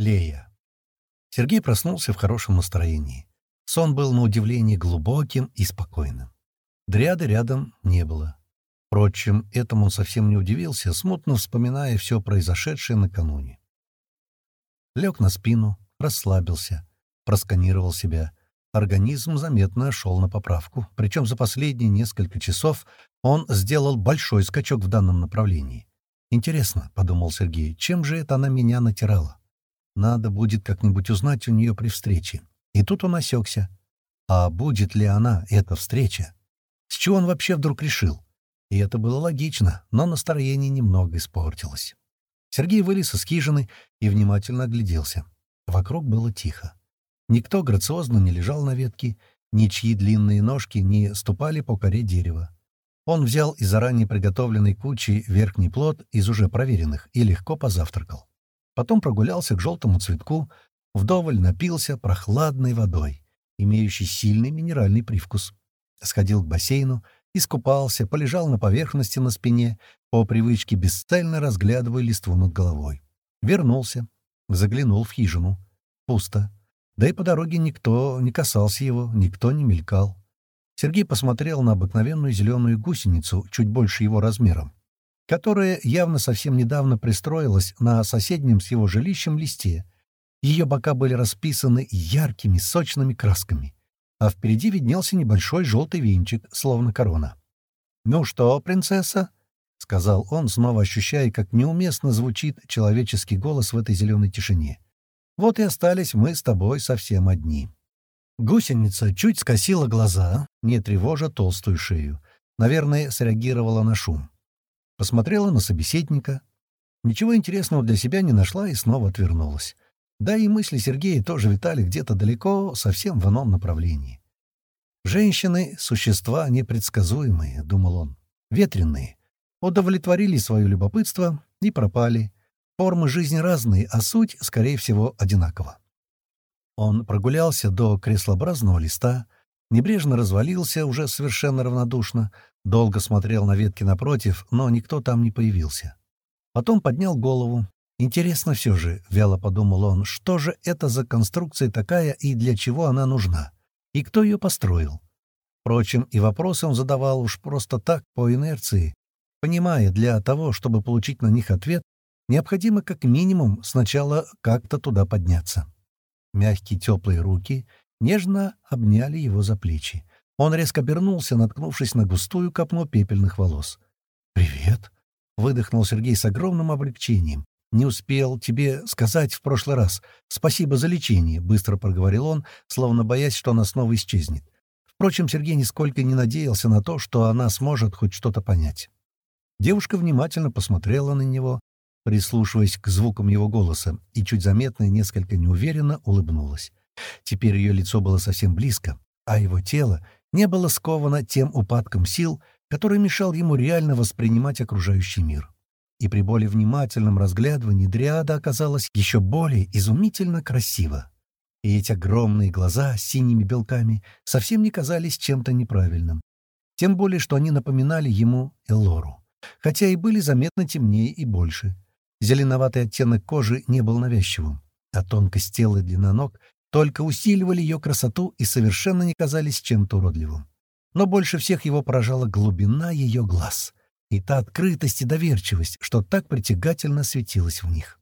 Лея. Сергей проснулся в хорошем настроении. Сон был на удивление глубоким и спокойным. Дряды рядом не было. Впрочем, этому он совсем не удивился, смутно вспоминая все произошедшее накануне. Лег на спину, расслабился, просканировал себя. Организм заметно шел на поправку, причем за последние несколько часов он сделал большой скачок в данном направлении. «Интересно», — подумал Сергей, — «чем же это она меня натирала?» Надо будет как-нибудь узнать у нее при встрече. И тут он осекся. А будет ли она, эта встреча? С чего он вообще вдруг решил? И это было логично, но настроение немного испортилось. Сергей вылез из хижины и внимательно огляделся. Вокруг было тихо. Никто грациозно не лежал на ветке, ничьи длинные ножки не ступали по коре дерева. Он взял из заранее приготовленной кучи верхний плод из уже проверенных и легко позавтракал. Потом прогулялся к желтому цветку, вдоволь напился прохладной водой, имеющей сильный минеральный привкус. Сходил к бассейну, искупался, полежал на поверхности на спине, по привычке бесцельно разглядывая листву над головой. Вернулся, заглянул в хижину. Пусто. Да и по дороге никто не касался его, никто не мелькал. Сергей посмотрел на обыкновенную зеленую гусеницу, чуть больше его размером которая явно совсем недавно пристроилась на соседнем с его жилищем листе. Ее бока были расписаны яркими, сочными красками, а впереди виднелся небольшой желтый венчик, словно корона. «Ну что, принцесса?» — сказал он, снова ощущая, как неуместно звучит человеческий голос в этой зеленой тишине. «Вот и остались мы с тобой совсем одни». Гусеница чуть скосила глаза, не тревожа толстую шею. Наверное, среагировала на шум. Посмотрела на собеседника. Ничего интересного для себя не нашла и снова отвернулась. Да и мысли Сергея тоже витали где-то далеко, совсем в ином направлении. «Женщины — существа непредсказуемые», — думал он, — «ветренные. Удовлетворили свое любопытство и пропали. Формы жизни разные, а суть, скорее всего, одинакова». Он прогулялся до креслообразного листа, небрежно развалился, уже совершенно равнодушно, Долго смотрел на ветки напротив, но никто там не появился. Потом поднял голову. Интересно все же, — вяло подумал он, — что же это за конструкция такая и для чего она нужна? И кто ее построил? Впрочем, и вопросы он задавал уж просто так, по инерции, понимая, для того, чтобы получить на них ответ, необходимо как минимум сначала как-то туда подняться. Мягкие теплые руки нежно обняли его за плечи. Он резко обернулся, наткнувшись на густую копну пепельных волос. «Привет!» — выдохнул Сергей с огромным облегчением. «Не успел тебе сказать в прошлый раз. Спасибо за лечение», — быстро проговорил он, словно боясь, что она снова исчезнет. Впрочем, Сергей нисколько не надеялся на то, что она сможет хоть что-то понять. Девушка внимательно посмотрела на него, прислушиваясь к звукам его голоса, и чуть заметно и несколько неуверенно улыбнулась. Теперь ее лицо было совсем близко, а его тело не было сковано тем упадком сил, который мешал ему реально воспринимать окружающий мир. И при более внимательном разглядывании Дриада оказалась еще более изумительно красива. И эти огромные глаза с синими белками совсем не казались чем-то неправильным. Тем более, что они напоминали ему Элору, хотя и были заметно темнее и больше. Зеленоватый оттенок кожи не был навязчивым, а тонкость тела и длина ног только усиливали ее красоту и совершенно не казались чем-то уродливым. Но больше всех его поражала глубина ее глаз и та открытость и доверчивость, что так притягательно светилась в них.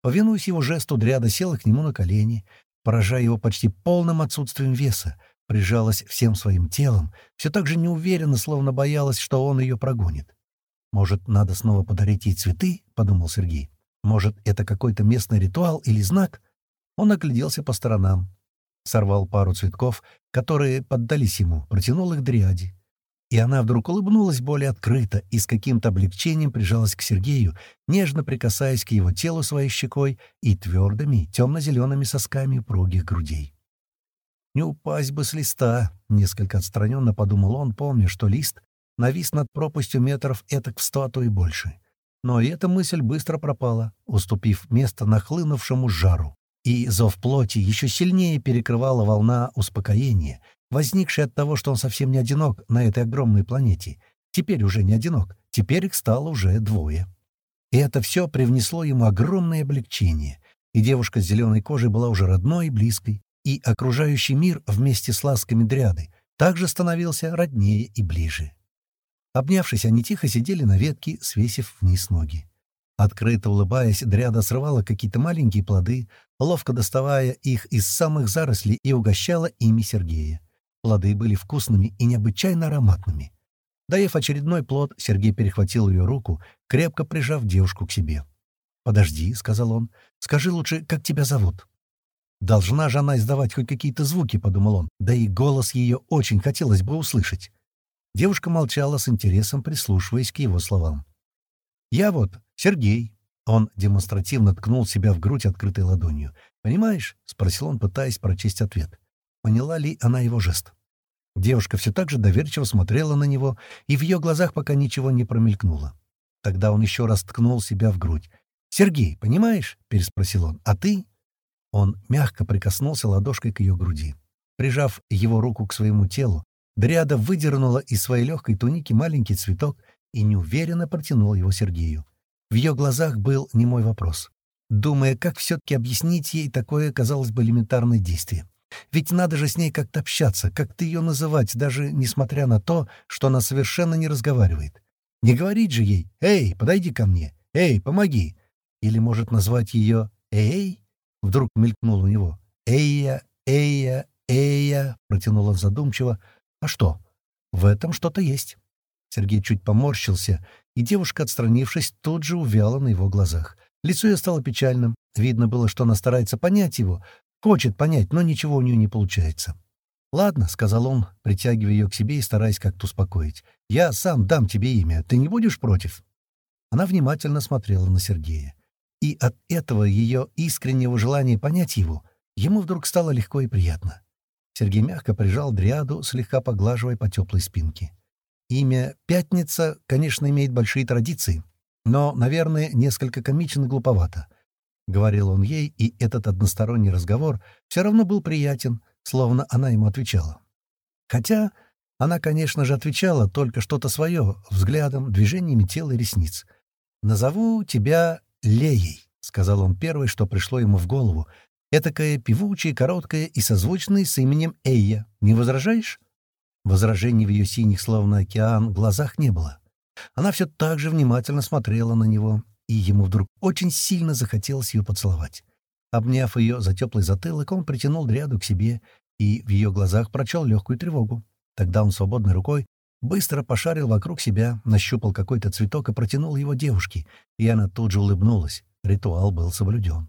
Повинуясь его жесту, Дриада села к нему на колени, поражая его почти полным отсутствием веса, прижалась всем своим телом, все так же неуверенно, словно боялась, что он ее прогонит. «Может, надо снова подарить ей цветы?» — подумал Сергей. «Может, это какой-то местный ритуал или знак?» Он огляделся по сторонам, сорвал пару цветков, которые поддались ему, протянул их Дриаде. И она вдруг улыбнулась более открыто и с каким-то облегчением прижалась к Сергею, нежно прикасаясь к его телу своей щекой и твердыми темно-зелеными сосками упругих грудей. «Не упасть бы с листа», — несколько отстраненно подумал он, помня, что лист навис над пропастью метров этак в сто, а то и больше. Но эта мысль быстро пропала, уступив место нахлынувшему жару и зов плоти еще сильнее перекрывала волна успокоения, возникшая от того, что он совсем не одинок на этой огромной планете. Теперь уже не одинок, теперь их стало уже двое. И это все привнесло ему огромное облегчение, и девушка с зеленой кожей была уже родной и близкой, и окружающий мир вместе с ласками дряды также становился роднее и ближе. Обнявшись, они тихо сидели на ветке, свесив вниз ноги. Открыто улыбаясь, дряда срывала какие-то маленькие плоды, ловко доставая их из самых зарослей и угощала ими Сергея. Плоды были вкусными и необычайно ароматными. Доев очередной плод, Сергей перехватил ее руку, крепко прижав девушку к себе. «Подожди», — сказал он, — «скажи лучше, как тебя зовут?» «Должна же она издавать хоть какие-то звуки», — подумал он, да и голос ее очень хотелось бы услышать. Девушка молчала с интересом, прислушиваясь к его словам. «Я вот, Сергей». Он демонстративно ткнул себя в грудь открытой ладонью. «Понимаешь?» — спросил он, пытаясь прочесть ответ. Поняла ли она его жест? Девушка все так же доверчиво смотрела на него, и в ее глазах пока ничего не промелькнуло. Тогда он еще раз ткнул себя в грудь. «Сергей, понимаешь?» — переспросил он. «А ты?» Он мягко прикоснулся ладошкой к ее груди. Прижав его руку к своему телу, Дриада выдернула из своей легкой туники маленький цветок и неуверенно протянула его Сергею. В ее глазах был немой вопрос. Думая, как все-таки объяснить ей такое, казалось бы, элементарное действие. Ведь надо же с ней как-то общаться, как-то ее называть, даже несмотря на то, что она совершенно не разговаривает. Не говорить же ей «Эй, подойди ко мне! Эй, помоги!» Или, может, назвать ее «Эй?» Вдруг мелькнул у него. «Эйя, эйя, эйя!» — протянул он задумчиво. «А что? В этом что-то есть». Сергей чуть поморщился, и девушка, отстранившись, тут же увяла на его глазах. Лицо ее стало печальным. Видно было, что она старается понять его, хочет понять, но ничего у нее не получается. «Ладно», — сказал он, притягивая ее к себе и стараясь как-то успокоить. «Я сам дам тебе имя. Ты не будешь против?» Она внимательно смотрела на Сергея. И от этого ее искреннего желания понять его, ему вдруг стало легко и приятно. Сергей мягко прижал дриаду, слегка поглаживая по теплой спинке. Имя «Пятница», конечно, имеет большие традиции, но, наверное, несколько комично глуповато. Говорил он ей, и этот односторонний разговор все равно был приятен, словно она ему отвечала. Хотя она, конечно же, отвечала только что-то свое, взглядом, движениями тела и ресниц. «Назову тебя Леей», — сказал он первое, что пришло ему в голову. «Этакое певучее, короткое и созвучное с именем Эйя. Не возражаешь?» Возражений в ее синих, словно океан, глазах не было. Она все так же внимательно смотрела на него, и ему вдруг очень сильно захотелось ее поцеловать. Обняв ее за теплый затылок, он притянул дряду к себе и в ее глазах прочел легкую тревогу. Тогда он свободной рукой быстро пошарил вокруг себя, нащупал какой-то цветок и протянул его девушке, и она тут же улыбнулась. Ритуал был соблюден.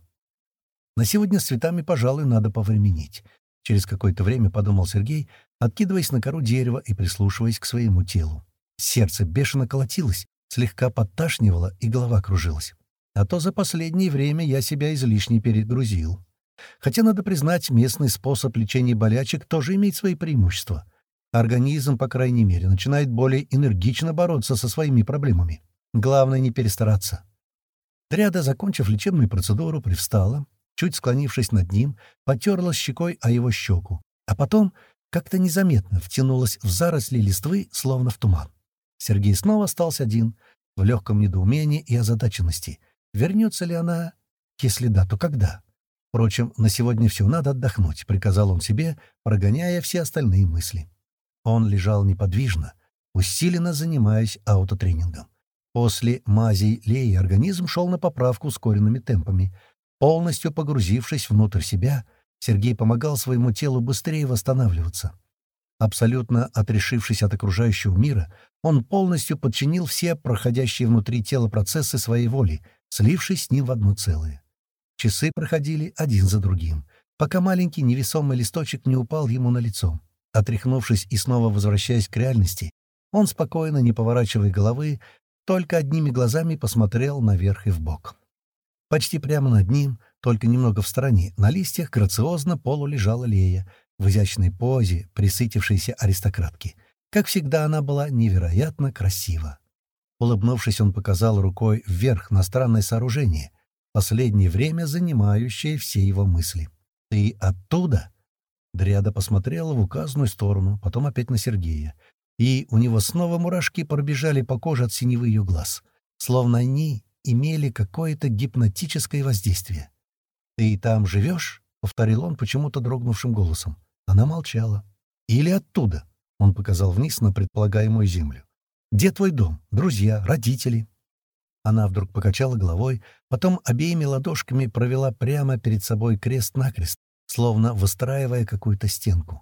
На сегодня с цветами, пожалуй, надо повременить. Через какое-то время подумал Сергей, откидываясь на кору дерева и прислушиваясь к своему телу. Сердце бешено колотилось, слегка подташнивало и голова кружилась. А то за последнее время я себя излишне перегрузил. Хотя, надо признать, местный способ лечения болячек тоже имеет свои преимущества. Организм, по крайней мере, начинает более энергично бороться со своими проблемами. Главное не перестараться. Дряда, закончив лечебную процедуру, привстала, чуть склонившись над ним, потерлась щекой о его щеку, а потом как-то незаметно втянулась в заросли листвы, словно в туман. Сергей снова остался один, в легком недоумении и озадаченности. Вернется ли она? Если да, то когда? Впрочем, на сегодня все, надо отдохнуть, — приказал он себе, прогоняя все остальные мысли. Он лежал неподвижно, усиленно занимаясь аутотренингом. После мазей Леи организм шел на поправку ускоренными темпами — Полностью погрузившись внутрь себя, Сергей помогал своему телу быстрее восстанавливаться. Абсолютно отрешившись от окружающего мира, он полностью подчинил все проходящие внутри тела процессы своей воли, слившись с ним в одно целое. Часы проходили один за другим, пока маленький невесомый листочек не упал ему на лицо. Отряхнувшись и снова возвращаясь к реальности, он спокойно, не поворачивая головы, только одними глазами посмотрел наверх и вбок. Почти прямо над ним, только немного в стороне, на листьях грациозно полулежала Лея, в изящной позе присытившейся аристократки. Как всегда, она была невероятно красива. Улыбнувшись, он показал рукой вверх на странное сооружение, последнее время занимающее все его мысли. «Ты оттуда?» Дриада посмотрела в указанную сторону, потом опять на Сергея. И у него снова мурашки пробежали по коже от синевы ее глаз. Словно они имели какое-то гипнотическое воздействие. «Ты там живешь?» — повторил он почему-то дрогнувшим голосом. Она молчала. «Или оттуда?» — он показал вниз на предполагаемую землю. «Где твой дом? Друзья? Родители?» Она вдруг покачала головой, потом обеими ладошками провела прямо перед собой крест-накрест, словно выстраивая какую-то стенку.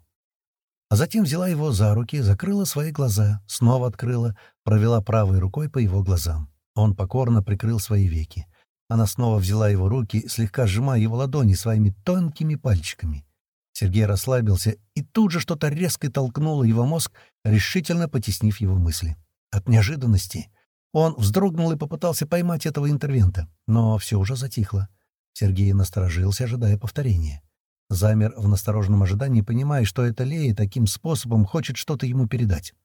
А затем взяла его за руки, закрыла свои глаза, снова открыла, провела правой рукой по его глазам. Он покорно прикрыл свои веки. Она снова взяла его руки, слегка сжимая его ладони своими тонкими пальчиками. Сергей расслабился, и тут же что-то резко толкнуло его мозг, решительно потеснив его мысли. От неожиданности он вздрогнул и попытался поймать этого интервента, но все уже затихло. Сергей насторожился, ожидая повторения. Замер в настороженном ожидании, понимая, что это Лея таким способом хочет что-то ему передать.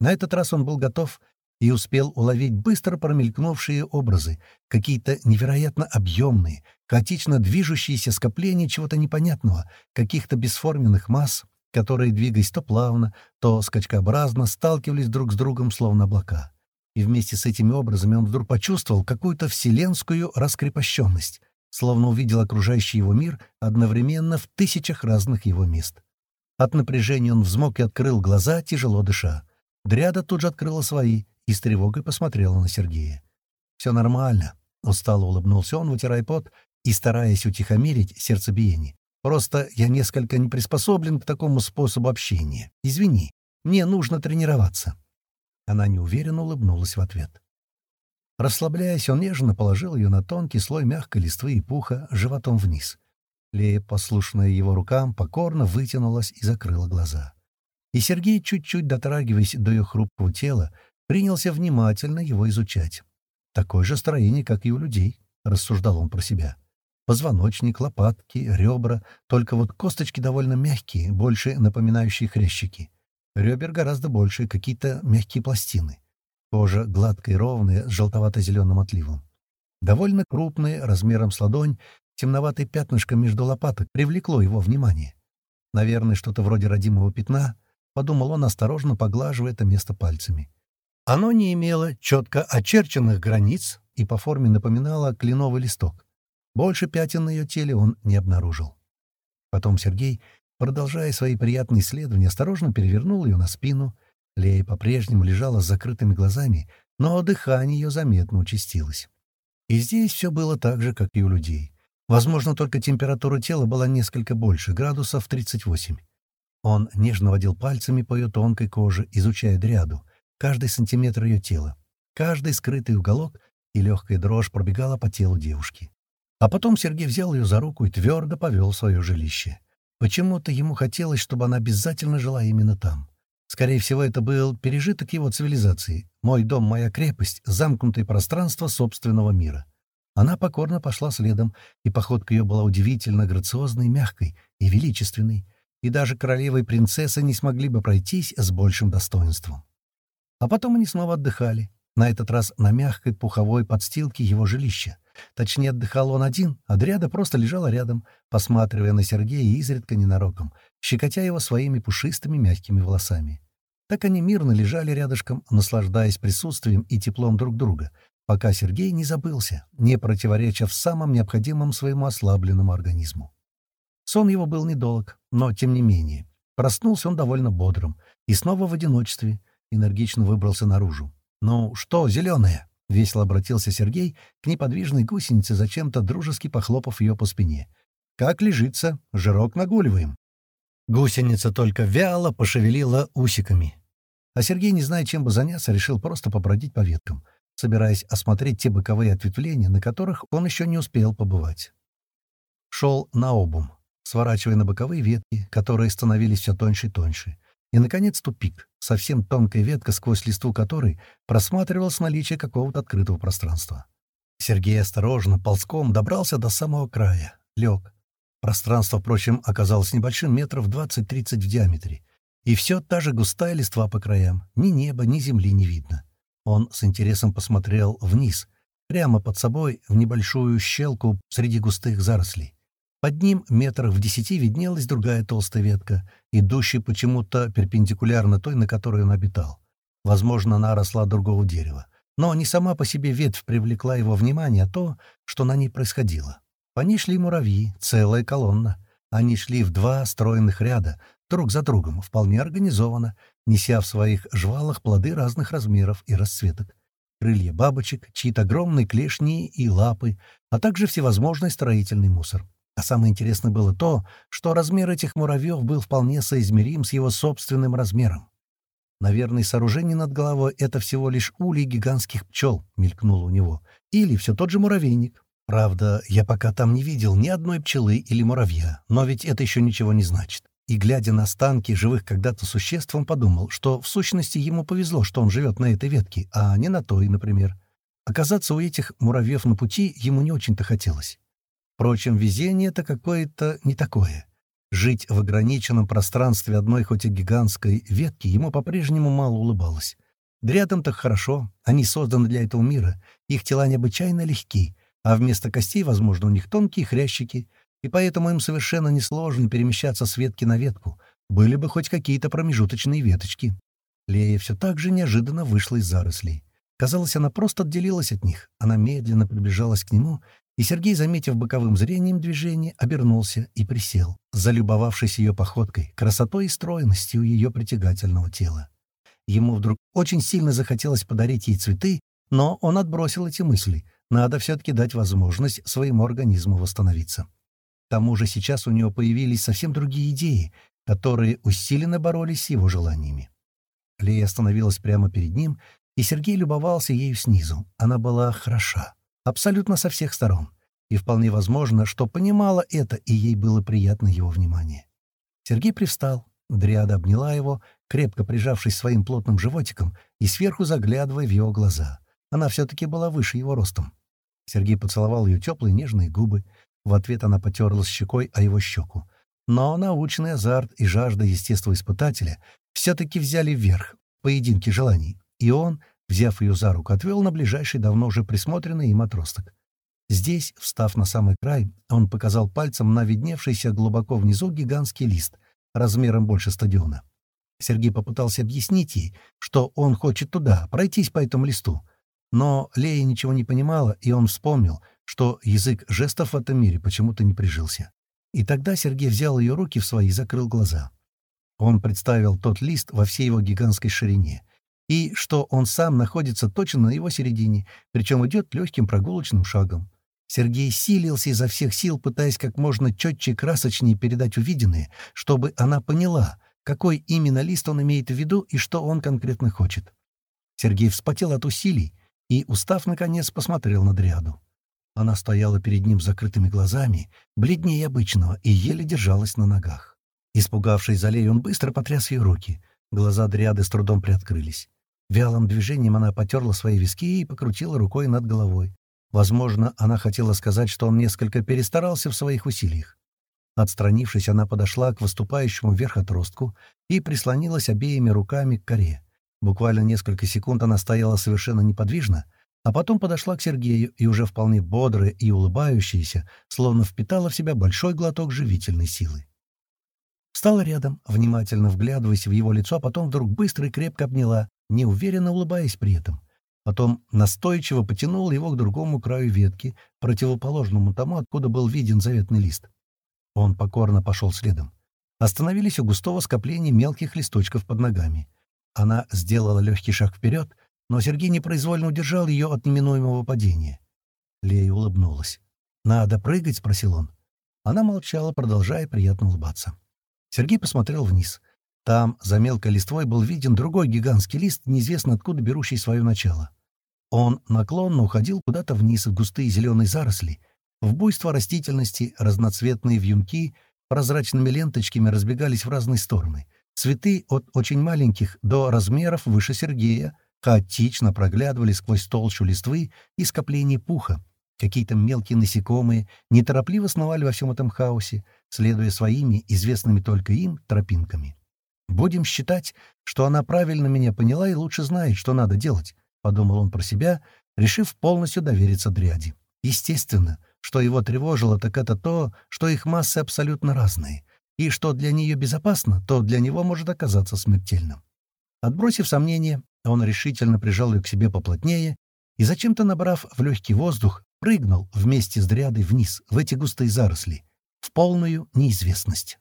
На этот раз он был готов и успел уловить быстро промелькнувшие образы, какие-то невероятно объемные, хаотично движущиеся скопления чего-то непонятного, каких-то бесформенных масс, которые, двигаясь то плавно, то скачкообразно, сталкивались друг с другом, словно облака. И вместе с этими образами он вдруг почувствовал какую-то вселенскую раскрепощенность, словно увидел окружающий его мир одновременно в тысячах разных его мест. От напряжения он взмок и открыл глаза, тяжело дыша. Дряда тут же открыла свои, и с тревогой посмотрела на Сергея. «Все нормально», — устало улыбнулся он, вытирая пот и стараясь утихомирить сердцебиение. «Просто я несколько не приспособлен к такому способу общения. Извини, мне нужно тренироваться». Она неуверенно улыбнулась в ответ. Расслабляясь, он нежно положил ее на тонкий слой мягкой листвы и пуха животом вниз. Лея, послушная его рукам, покорно вытянулась и закрыла глаза. И Сергей, чуть-чуть дотрагиваясь до ее хрупкого тела, принялся внимательно его изучать. «Такое же строение, как и у людей», — рассуждал он про себя. Позвоночник, лопатки, ребра, только вот косточки довольно мягкие, больше напоминающие хрящики. Ребер гораздо больше, какие-то мягкие пластины. Кожа гладкая и ровная, с желтовато-зеленым отливом. Довольно крупные, размером с ладонь, темноватое пятнышко между лопаток привлекло его внимание. Наверное, что-то вроде родимого пятна, подумал он, осторожно поглаживая это место пальцами. Оно не имело четко очерченных границ и по форме напоминало кленовый листок. Больше пятен на ее теле он не обнаружил. Потом Сергей, продолжая свои приятные исследования, осторожно перевернул ее на спину. Лея по-прежнему лежала с закрытыми глазами, но дыхание ее заметно участилось. И здесь все было так же, как и у людей. Возможно, только температура тела была несколько больше, градусов 38. Он нежно водил пальцами по ее тонкой коже, изучая дряду — каждый сантиметр ее тела, каждый скрытый уголок, и легкая дрожь пробегала по телу девушки. А потом Сергей взял ее за руку и твердо повел в свое жилище. Почему-то ему хотелось, чтобы она обязательно жила именно там. Скорее всего, это был пережиток его цивилизации. «Мой дом, моя крепость, замкнутое пространство собственного мира». Она покорно пошла следом, и походка ее была удивительно грациозной, мягкой и величественной, и даже королева и принцесса не смогли бы пройтись с большим достоинством. А потом они снова отдыхали. На этот раз на мягкой пуховой подстилке его жилища. Точнее, отдыхал он один, а Дряда просто лежала рядом, посматривая на Сергея изредка ненароком, щекотя его своими пушистыми мягкими волосами. Так они мирно лежали рядышком, наслаждаясь присутствием и теплом друг друга, пока Сергей не забылся, не противореча в самом необходимом своему ослабленному организму. Сон его был недолг, но тем не менее. Проснулся он довольно бодрым и снова в одиночестве — энергично выбрался наружу. «Ну что, зеленая?» — весело обратился Сергей к неподвижной гусенице, зачем-то дружески похлопав ее по спине. «Как лежится? Жирок нагуливаем». Гусеница только вяло пошевелила усиками. А Сергей, не зная, чем бы заняться, решил просто побродить по веткам, собираясь осмотреть те боковые ответвления, на которых он еще не успел побывать. Шел на обум, сворачивая на боковые ветки, которые становились все тоньше и тоньше. И, наконец, тупик, совсем тонкая ветка, сквозь листву которой просматривалось наличие какого-то открытого пространства. Сергей осторожно, ползком добрался до самого края, лег. Пространство, впрочем, оказалось небольшим, метров 20-30 в диаметре. И все та же густая листва по краям. Ни неба, ни земли не видно. Он с интересом посмотрел вниз, прямо под собой, в небольшую щелку среди густых зарослей. Под ним метрах в десяти виднелась другая толстая ветка, идущая почему-то перпендикулярно той, на которой он обитал. Возможно, она росла другого дерева. Но не сама по себе ветвь привлекла его внимание, а то, что на ней происходило. По ней шли муравьи, целая колонна. Они шли в два стройных ряда, друг за другом, вполне организованно, неся в своих жвалах плоды разных размеров и расцветок. Крылья бабочек, чьи-то огромные клешни и лапы, а также всевозможный строительный мусор. А самое интересное было то, что размер этих муравьев был вполне соизмерим с его собственным размером. Наверное, сооружение над головой — это всего лишь улей гигантских пчел, мелькнуло у него. Или все тот же муравейник. Правда, я пока там не видел ни одной пчелы или муравья, но ведь это еще ничего не значит. И, глядя на останки живых когда-то существ, он подумал, что в сущности ему повезло, что он живет на этой ветке, а не на той, например. Оказаться у этих муравьев на пути ему не очень-то хотелось. Впрочем, везение это какое-то не такое. Жить в ограниченном пространстве одной хоть и гигантской ветки ему по-прежнему мало улыбалось. Дрядом так хорошо, они созданы для этого мира, их тела необычайно легки, а вместо костей, возможно, у них тонкие хрящики, и поэтому им совершенно несложно перемещаться с ветки на ветку, были бы хоть какие-то промежуточные веточки. Лея все так же неожиданно вышла из зарослей. Казалось, она просто отделилась от них. Она медленно приближалась к нему и Сергей, заметив боковым зрением движение, обернулся и присел, залюбовавшись ее походкой, красотой и стройностью ее притягательного тела. Ему вдруг очень сильно захотелось подарить ей цветы, но он отбросил эти мысли. Надо все-таки дать возможность своему организму восстановиться. К тому же сейчас у него появились совсем другие идеи, которые усиленно боролись с его желаниями. Лея остановилась прямо перед ним, и Сергей любовался ею снизу. Она была хороша. Абсолютно со всех сторон. И вполне возможно, что понимала это, и ей было приятно его внимание. Сергей привстал. Дриада обняла его, крепко прижавшись своим плотным животиком и сверху заглядывая в его глаза. Она все-таки была выше его ростом. Сергей поцеловал ее теплые нежные губы. В ответ она потерлась щекой о его щеку. Но научный азарт и жажда естествоиспытателя все-таки взяли вверх в поединке желаний, и он, взяв ее за руку, отвел на ближайший, давно уже присмотренный им отросток. Здесь, встав на самый край, он показал пальцем на видневшийся глубоко внизу гигантский лист, размером больше стадиона. Сергей попытался объяснить ей, что он хочет туда, пройтись по этому листу. Но Лея ничего не понимала, и он вспомнил, что язык жестов в этом мире почему-то не прижился. И тогда Сергей взял ее руки в свои и закрыл глаза. Он представил тот лист во всей его гигантской ширине — и что он сам находится точно на его середине, причем идет легким прогулочным шагом. Сергей силился изо всех сил, пытаясь как можно четче и красочнее передать увиденное, чтобы она поняла, какой именно лист он имеет в виду и что он конкретно хочет. Сергей вспотел от усилий и, устав, наконец, посмотрел на Дриаду. Она стояла перед ним с закрытыми глазами, бледнее обычного, и еле держалась на ногах. Испугавшись Залей, он быстро потряс ее руки. Глаза Дриады с трудом приоткрылись. Вялым движением она потерла свои виски и покрутила рукой над головой. Возможно, она хотела сказать, что он несколько перестарался в своих усилиях. Отстранившись, она подошла к выступающему вверх отростку и прислонилась обеими руками к коре. Буквально несколько секунд она стояла совершенно неподвижно, а потом подошла к Сергею и уже вполне бодрая и улыбающаяся, словно впитала в себя большой глоток живительной силы. Встала рядом, внимательно вглядываясь в его лицо, а потом вдруг быстро и крепко обняла, неуверенно улыбаясь при этом. Потом настойчиво потянул его к другому краю ветки, противоположному тому, откуда был виден заветный лист. Он покорно пошел следом. Остановились у густого скопления мелких листочков под ногами. Она сделала легкий шаг вперед, но Сергей непроизвольно удержал ее от неминуемого падения. Лея улыбнулась. «Надо прыгать?» — спросил он. Она молчала, продолжая приятно улыбаться. Сергей посмотрел вниз — там, за мелкой листвой, был виден другой гигантский лист, неизвестно откуда берущий свое начало. Он наклонно уходил куда-то вниз в густые зеленые заросли, в буйство растительности, разноцветные вьюнки прозрачными ленточками разбегались в разные стороны. Цветы от очень маленьких до размеров выше Сергея хаотично проглядывали сквозь толщу листвы и скопление пуха. Какие-то мелкие насекомые неторопливо сновали во всем этом хаосе, следуя своими, известными только им, тропинками. Будем считать, что она правильно меня поняла и лучше знает, что надо делать, — подумал он про себя, решив полностью довериться Дриаде. Естественно, что его тревожило, так это то, что их массы абсолютно разные, и что для нее безопасно, то для него может оказаться смертельным. Отбросив сомнения, он решительно прижал ее к себе поплотнее и зачем-то, набрав в легкий воздух, прыгнул вместе с дрядой вниз, в эти густые заросли, в полную неизвестность.